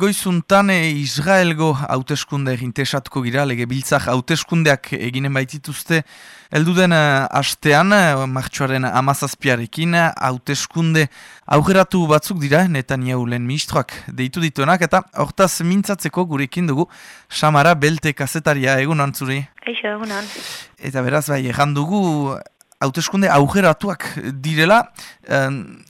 Goizuntan e, Israelgo hauteskunde interesatuko gira, lege biltzak hauteskundeak eginen baitituzte. Elduden uh, astean, uh, martxoaren amazazpiarekin, hauteskunde augeratu batzuk dira, netan jau lehen ministroak deitu dituenak, eta hortaz mintzatzeko gurekin dugu, Samara Belte kazetaria, egun antzuri? Eixo, egunan. Eta beraz, bai, egan dugu, hauteskunde augeratuak direla,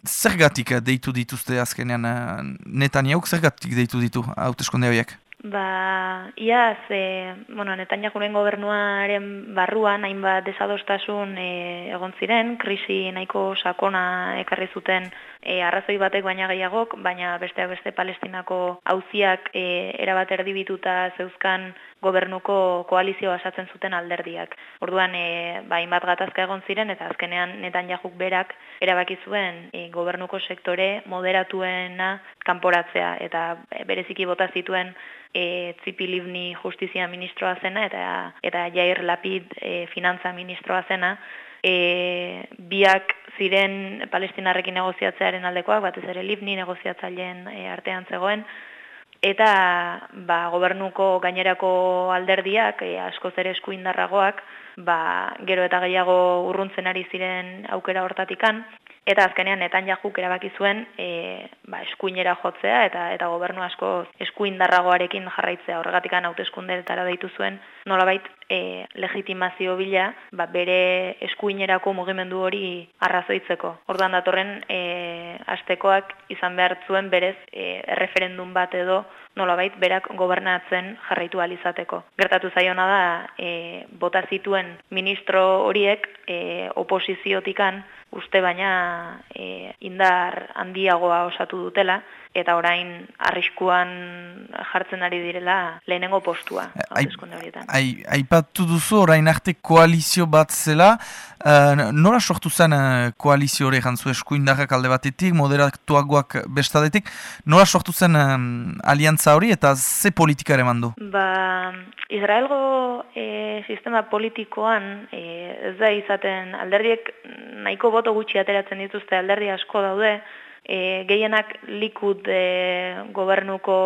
zergatik deitu dituzte azkenean Netanyahu, zergatik deitu ditu hauteskunde horiek? Ba, iaz, e, bueno, Netanyahuren gobernuaren barruan, hainbat desadostasun e, egon ziren, krisi nahiko sakona ekarri zuten e, arrazoi batek baina gehiagok, baina besteak beste palestinako hauziak e, erabat erdibituta zeuzkan gobernuko koalizio basatzen zuten alderdiak. Orduan, e, ba, inbat gatazka egon ziren, eta azkenean netan jahuk berak erabaki zuen e, gobernuko sektore moderatuena kanporatzea, eta bereziki bota zituen e, Tzipi Livni justizia ministroa zena, eta, eta Jair Lapid e, finantza ministroa zena, e, biak ziren palestinarrekin negoziatzearen aldekoak, batez ere Livni negoziatzaileen e, artean zegoen, eta ba, gobernuko gainerako alderdiak e, askoz ere eskuindarragoak ba, gero eta gehiago urruntzen ari ziren aukera hortatikan eta azkenean netan jajuk erabaki zuen e, ba, eskuinera jotzea eta eta gobernu asko eskuindarragoarekin jarraitzea horregatikan hauteskundeetara deitu zuen nolabait e, legitimazio bila ba, bere eskuinerako mugimendu hori arrazoitzeko. Orduan datorren e, astekoak izan behar zuen berez e, referendum bat edo nolabait berak gobernatzen jarraitu alizateko. Gertatu zaiona da e, bota zituen ministro horiek e, oposiziotikan uste baina e, indar handiagoa osatu dutela eta orain arriskuan jartzen ari direla lehenengo postua. Aipatu duzu orain arte koalizio bat zela, uh, nora sortu zen uh, koalizio hori jantzu eskuindarrak alde batetik, moderatuagoak bestadetik, nora sortu zen aliantza hori eta ze politika ere mandu? Ba, Israelgo e, sistema politikoan e, ez da izaten alderdiek nahiko boto gutxi ateratzen dituzte alderdi asko daude, e, gehienak likud e, gobernuko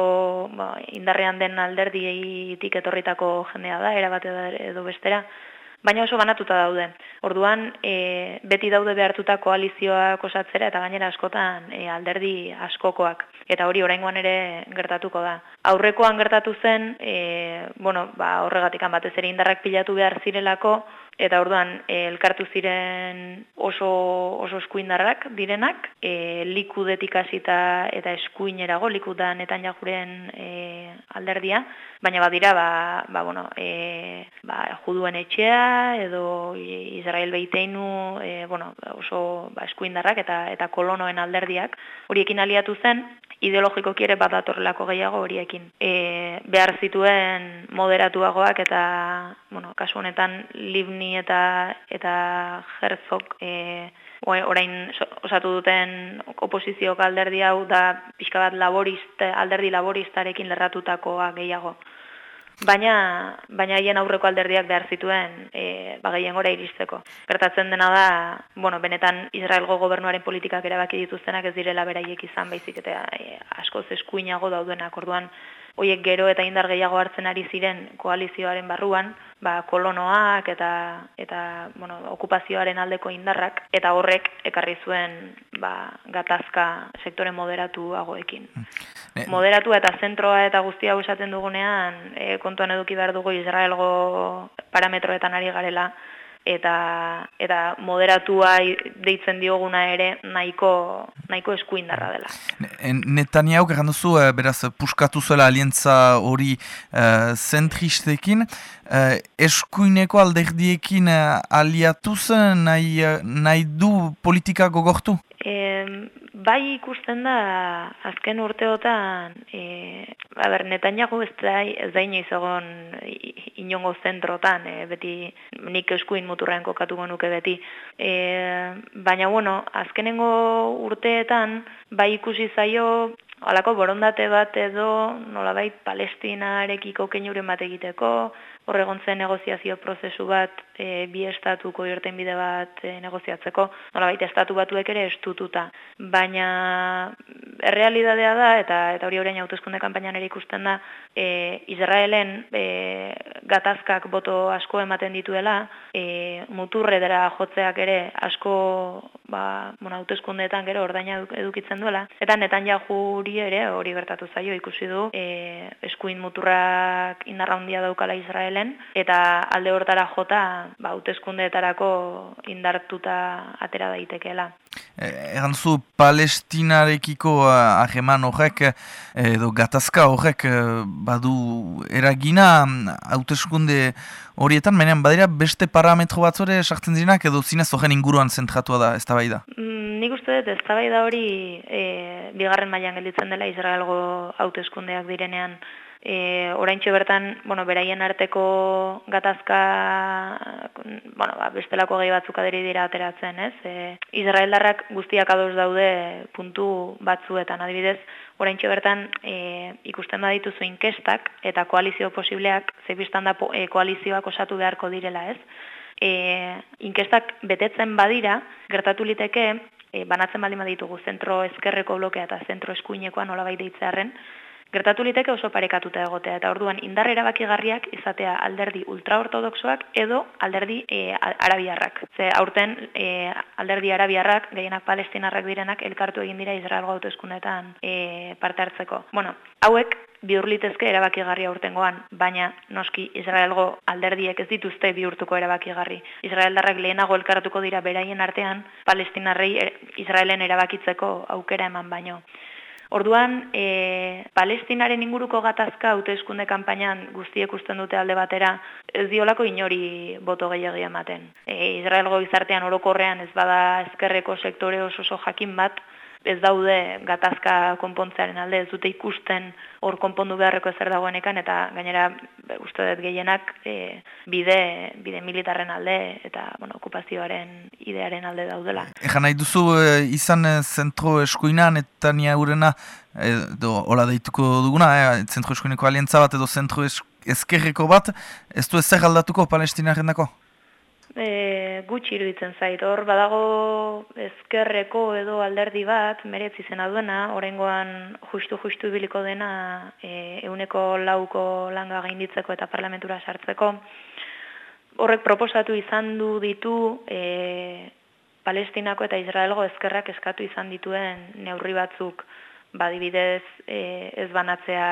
ba, indarrean den alderdieitik etorritako jendea da, erabate edo bestera, baina oso banatuta daude. Orduan, e, beti daude behartuta koalizioak osatzera eta gainera askotan e, alderdi askokoak. Eta hori oraingoan ere gertatuko da. Aurrekoan gertatu zen, e, bueno, ba, horregatik batez ere indarrak pilatu behar zirelako, Eta orduan e, elkartu ziren oso oso eskuindarrak direnak, e, likudetik hasita eta eskuinerago likuda netan jajuren e, alderdia, baina badira ba, ba, bueno, e, ba, juduen etxea edo Israel beiteinu e, bueno, oso ba, eskuindarrak eta eta kolonoen alderdiak. Horiekin aliatu zen ideologiko kiere bat datorrelako gehiago horiekin. E, behar zituen moderatuagoak eta, bueno, kasu honetan, Libni eta eta Herzog e, orain osatu duten oposizio alderdi hau da pixka bat laborist, alderdi laboristarekin lerratutakoa gehiago. Baina, baina haien aurreko alderdiak behar zituen e, bagaien gora iristeko. Gertatzen dena da, bueno, benetan Israelgo gobernuaren politikak erabaki dituztenak ez direla beraiek izan baizik eta e, askoz eskuinago daudenak orduan hoiek gero eta indar gehiago hartzen ari ziren koalizioaren barruan, ba, kolonoak eta eta bueno, okupazioaren aldeko indarrak eta horrek ekarri zuen ba, gatazka sektore moderatu agoekin. Mm. Moderatu eta zentroa eta guztia esaten dugunean e, kontuan eduki behar dugu Israelgo parametroetan ari garela eta eta moderatua deitzen dioguna ere nahiko nahiko eskuindarra dela. Netanyahu egan duzu eh, beraz puskatu zuela alientza hori uh, zentristekin uh, eskuineko alderdiekin uh, aliatu zen nahi, nahi du politika gogortu? Bai ikusten da azken urteotan e, aber, Netanyahu ez da, ez da inoiz egon inongo zentrotan, e, beti nik eskuin muturrean kokatu nuke beti. E, baina, bueno, azkenengo urteetan, bai ikusi zaio alako borondate bat edo nolabait palestinarekiko keinuren bat egiteko, horregontzen negoziazio prozesu bat e, bi estatuko irten bide bat e, negoziatzeko, nolabait estatu batuek ere estututa. Baina errealidadea da, eta eta hori horrein hautezkunde kampainan ere ikusten da, e, Israelen e, gatazkak boto asko ematen dituela, e, muturre dara jotzeak ere asko ba, bueno, hautezkundeetan gero ordaina edukitzen duela, eta netan jahuri ere hori bertatu zaio ikusi du e, eskuin muturrak indarra handia daukala Israel eta alde hortara jota ba hauteskundeetarako indartuta atera daitekeela. Eh, egan zu palestinarekiko aheman horrek edo gatazka horrek eh, badu eragina hauteskunde horietan, menean badira beste parametro batzore sartzen zirenak edo zinez horren inguruan zentratua da, ez da bai da? Mm, nik uste dut, ez da bai da hori e, bigarren mailan gelditzen dela Israelgo hauteskundeak direnean E, oraintxe bertan, bueno, beraien arteko gatazka, bueno, ba, bestelako gehi batzuk aderi dira ateratzen, ez? E, Israeldarrak guztiak ados daude puntu batzuetan, adibidez, oraintxe bertan e, ikusten badituzu inkestak eta koalizio posibleak, zebistan da e, koalizioak osatu beharko direla, ez? E, inkestak betetzen badira, gertatu liteke, e, banatzen baldin baditugu zentro ezkerreko blokea eta zentro eskuinekoa nola baita itzearen, Gertatu liteke oso parekatuta egotea eta orduan indar erabakigarriak izatea alderdi ultraortodoxoak edo alderdi e, arabiarrak. Ze aurten e, alderdi arabiarrak, gehienak palestinarrak direnak, elkartu egin dira Israelgo hauteskundetan e, parte hartzeko. Bueno, hauek bihurlitezke erabakigarri aurtengoan, baina noski Israelgo alderdiek ez dituzte bihurtuko erabakigarri. Israeldarrak lehenago elkartuko dira beraien artean, palestinarrei Israelen erabakitzeko aukera eman baino. Orduan, e, palestinaren inguruko gatazka hauteskunde kanpainan guztiek usten dute alde batera, ez diolako inori boto gehiagia ematen. E, Israelgo izartean orokorrean ez bada ezkerreko sektore oso oso jakin bat, ez daude gatazka konpontzearen alde, ez dute ikusten hor konpondu beharreko ezer dagoenekan, eta gainera, uste dut gehienak, e, bide, bide militarren alde, eta bueno, okupazioaren idearen alde daudela. Ejan nahi duzu, e, izan e, zentro eskuinan, eta nia urena, edo, hola deituko duguna, e, zentro eskuineko alientza bat, edo zentro eskerreko bat, ez du ezer aldatuko palestinaren dako? E, gutxi iruditzen zait. Hor badago ezkerreko edo alderdi bat, meretzi zena duena, orengoan justu-justu biliko dena e, euneko lauko langa gainditzeko eta parlamentura sartzeko. Horrek proposatu izan du ditu e, Palestinako eta Israelgo ezkerrak eskatu izan dituen neurri batzuk badibidez e, ez banatzea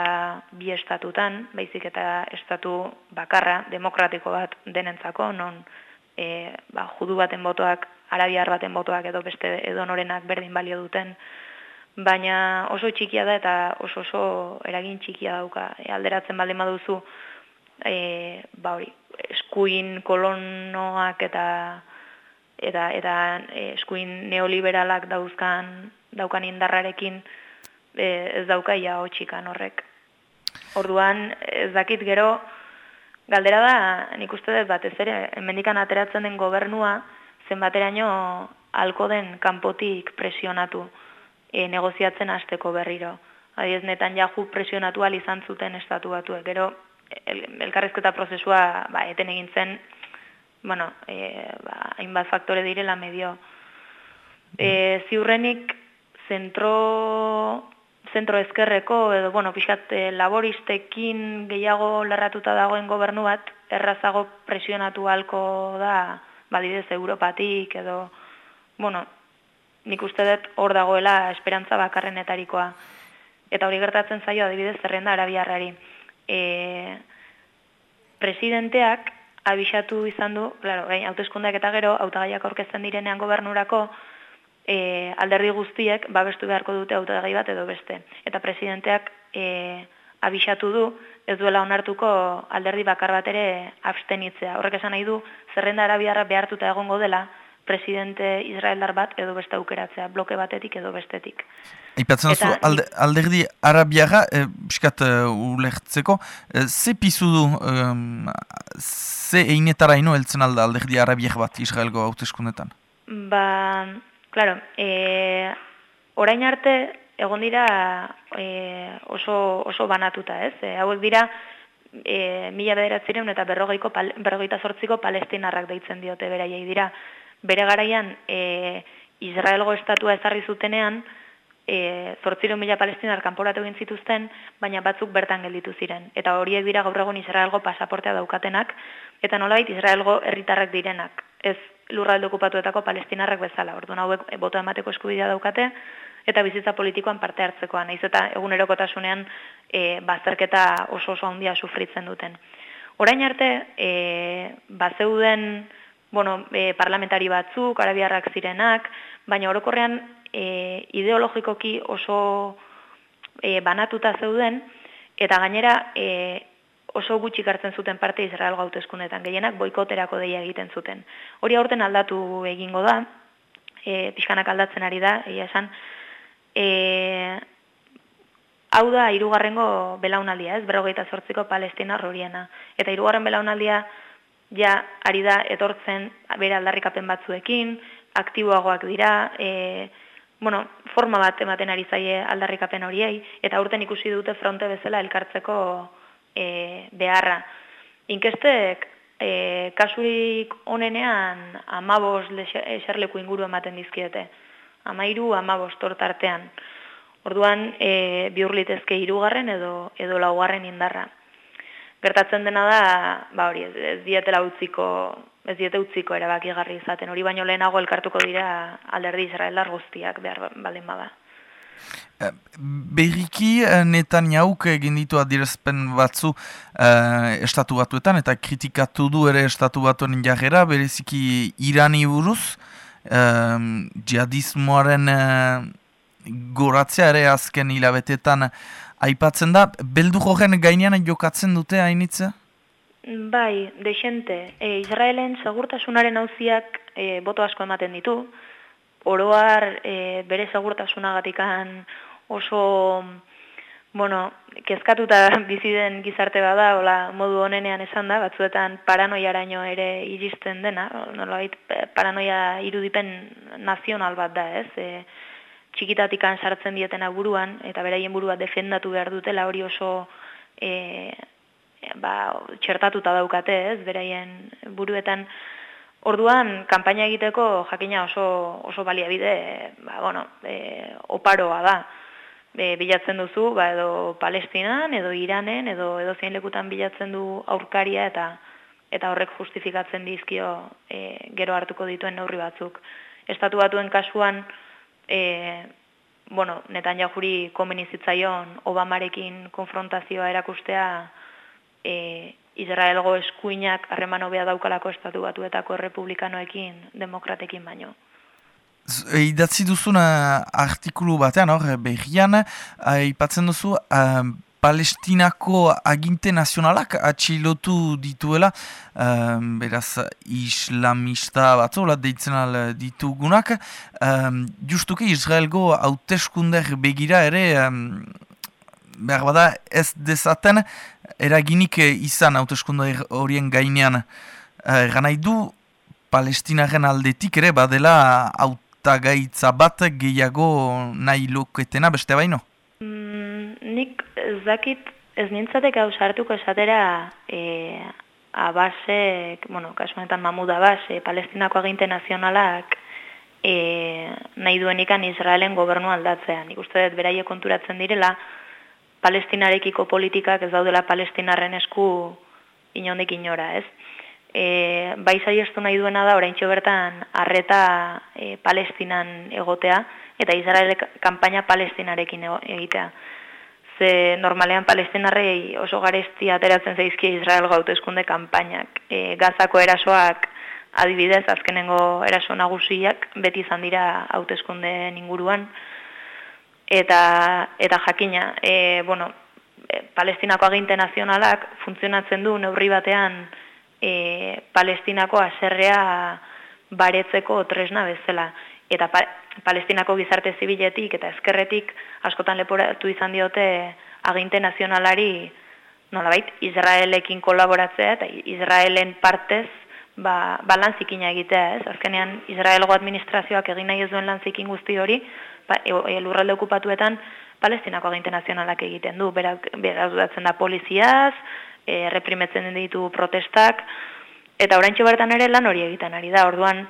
bi estatutan, baizik eta estatu bakarra, demokratiko bat denentzako, non e, ba, judu baten botoak, arabiar baten botoak edo beste edo norenak berdin balio duten, baina oso txikia da eta oso oso eragin txikia dauka. E, alderatzen baldin baduzu, e, ba hori, eskuin kolonoak eta eta eta e, eskuin neoliberalak dauzkan daukan indarrarekin e, ez dauka ia hotxikan horrek. Orduan ez dakit gero Galdera da, nik uste dut bat, ez ere, enmendikan ateratzen den gobernua, zenbateraino alko den kanpotik presionatu e, negoziatzen hasteko berriro. Adiez, netan jahu presionatu izan zuten estatu batu. Gero, el, elkarrezketa prozesua ba, eten egin zen, bueno, e, ba, hainbat faktore direla medio. E, ziurrenik, zentro zentro ezkerreko edo bueno, pixkat e, laboristekin gehiago lerratuta dagoen gobernu bat errazago presionatu halko da badidez Europatik edo bueno, nik uste dut hor dagoela esperantza bakarrenetarikoa. Eta hori gertatzen zaio adibidez zerrenda arabiarrari. E, presidenteak abisatu izan du, claro, hauteskundeak eta gero, hautagaiak aurkezten direnean gobernurako, e, alderdi guztiek babestu beharko dute autodagai bat edo beste. Eta presidenteak e, abisatu du, ez duela onartuko alderdi bakar bat ere abstenitzea. Horrek esan nahi du, zerrenda arabiarra behartuta egongo dela, presidente israeldar bat edo beste aukeratzea, bloke batetik edo bestetik. Ipatzen zu, alde, alderdi arabiara, e, biskat e, ulertzeko, e, ze pizu du, e, ze einetara ino eltzen alda alderdi arabiak bat Israelgo hauteskundetan? Ba, Claro, e, orain arte egon dira e, oso, oso banatuta, ez? E, hauek dira e, mila bederatzireun eta berrogeiko, berrogeita zortziko palestinarrak deitzen diote beraiei dira. Bere garaian, e, Israelgo estatua ezarri zutenean, e, zortzireun mila palestinar kanporatu egin zituzten, baina batzuk bertan gelditu ziren. Eta horiek dira gaur egun Israelgo pasaportea daukatenak, eta nolabait Israelgo herritarrak direnak. Ez lurralde okupatuetako palestinarrak bezala. Orduan hauek boto emateko eskubidea daukate, eta bizitza politikoan parte hartzekoa, naiz eta egunerokotasunean e, bazterketa oso oso handia sufritzen duten. Orain arte, e, bazeuden bueno, e, parlamentari batzuk, arabiarrak zirenak, baina orokorrean e, ideologikoki oso e, banatuta zeuden, eta gainera e, oso gutxi hartzen zuten parte Israel gautezkundetan, gehienak boikoterako deia egiten zuten. Hori aurten aldatu egingo da, e, pixkanak aldatzen ari da, egia esan, e, hau da irugarrengo belaunaldia, ez berrogeita zortziko palestina horiena. Eta irugarren belaunaldia ja ari da etortzen bere aldarrikapen batzuekin, aktiboagoak dira, e, bueno, forma bat ematen ari zaie aldarrikapen horiei, eta urten ikusi dute fronte bezala elkartzeko e, beharra. Inkestek, e, kasurik onenean amabos eserleku inguru ematen dizkiete amairu amabost tortartean. Orduan, e, biurlitezke irugarren edo, edo laugarren indarra. Gertatzen dena da, ba hori, ez, ez dietela utziko, ez diete utziko erabaki garri izaten. Hori baino lehenago elkartuko dira alderdi Israelar guztiak behar baldin bada. Eh, berriki eh, netan jauk egin ditu adirezpen batzu uh, estatu batuetan eta kritikatu du ere estatu batuen jarrera, bereziki irani buruz, um, jihadismoaren uh, goratzea ere azken hilabetetan aipatzen da. Beldu jogen gainean jokatzen dute hainitza? Bai, desente. E, Israelen segurtasunaren hauziak e, boto asko ematen ditu. Oroar e, bere segurtasunagatikan oso bueno, kezkatuta bizi den gizarte bada, hola, modu honenean esan da, batzuetan paranoiaraino ere iristen dena, nolabait paranoia irudipen nazional bat da, ez? E, txikitatikan sartzen dietena buruan, eta beraien burua defendatu behar dutela hori oso e, ba, txertatuta daukate, ez? Beraien buruetan, Orduan, kanpaina egiteko jakina oso, oso baliabide, ba, bueno, e, oparoa da e, bilatzen duzu, ba, edo Palestinan, edo Iranen, edo edo zein lekutan bilatzen du aurkaria eta eta horrek justifikatzen dizkio e, gero hartuko dituen neurri batzuk. Estatu batuen kasuan, e, bueno, netan jahuri komenizitzaion Obamarekin konfrontazioa erakustea e, Israelgo eskuinak harreman hobea daukalako estatu batuetako republikanoekin, demokratekin baino. Idatzi duzuna artikulu batean, hor, behian, ipatzen duzu, palestinako aginte nazionalak atxilotu dituela, um, beraz, islamista batzola deitzen al ditugunak, um, justuki Israelgo hauteskunder begira ere, um, behar bada ez dezaten, eraginik izan hauteskunder horien gainean. Uh, Ganai du, palestinaren aldetik ere, badela haut gaitza bat gehiago nahi loketena beste baino? Mm, nik zakit ez nintzatek hau sartuko esatera e, abasek, bueno, kasuanetan mamuda base, palestinako aginte nazionalak e, nahi duenikan Israelen gobernu aldatzean. Nik uste dut beraie konturatzen direla, palestinarekiko politikak ez daudela palestinarren esku inondik inora, ez? e, bai saiestu nahi duena da orain bertan arreta e, palestinan egotea, eta Israel kanpaina palestinarekin egitea. Ze normalean palestinarrei oso garesti ateratzen zaizki Israel gautezkunde kanpainak. E, gazako erasoak adibidez, azkenengo eraso nagusiak beti izan dira hauteskunde inguruan. Eta, eta jakina, e, bueno, e, palestinako aginte nazionalak funtzionatzen du neurri batean e, palestinako aserrea baretzeko tresna bezala. Eta palestinako gizarte zibiletik eta ezkerretik askotan leporatu izan diote aginte nazionalari nolabait, Israelekin kolaboratzea eta Israelen partez ba, ba lanzikina egitea, ez? Azkenean Israelgo administrazioak egin nahi ez duen lanzikin guzti hori, pa, e, lurralde okupatuetan palestinako aginte nazionalak egiten du, berak, beraz da poliziaz, e, reprimetzen ditu protestak, eta oraintxe bertan ere lan hori egiten ari da, orduan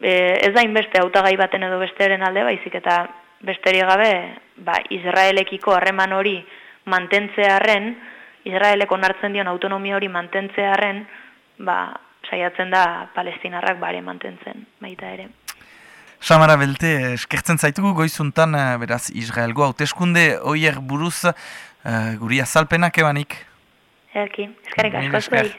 e, ez da inbeste hautagai baten edo besteren alde baizik, eta besteri gabe ba, Israelekiko harreman hori mantentzearen, Israeleko onartzen dion autonomia hori mantentzearen, ba, saiatzen da palestinarrak bare mantentzen, baita ere. Samara Belte, eskertzen zaitugu goizuntan, eh, beraz, Israelgo hauteskunde oier buruz uh, guri azalpenak ebanik. Erki, eskerrik asko zuei.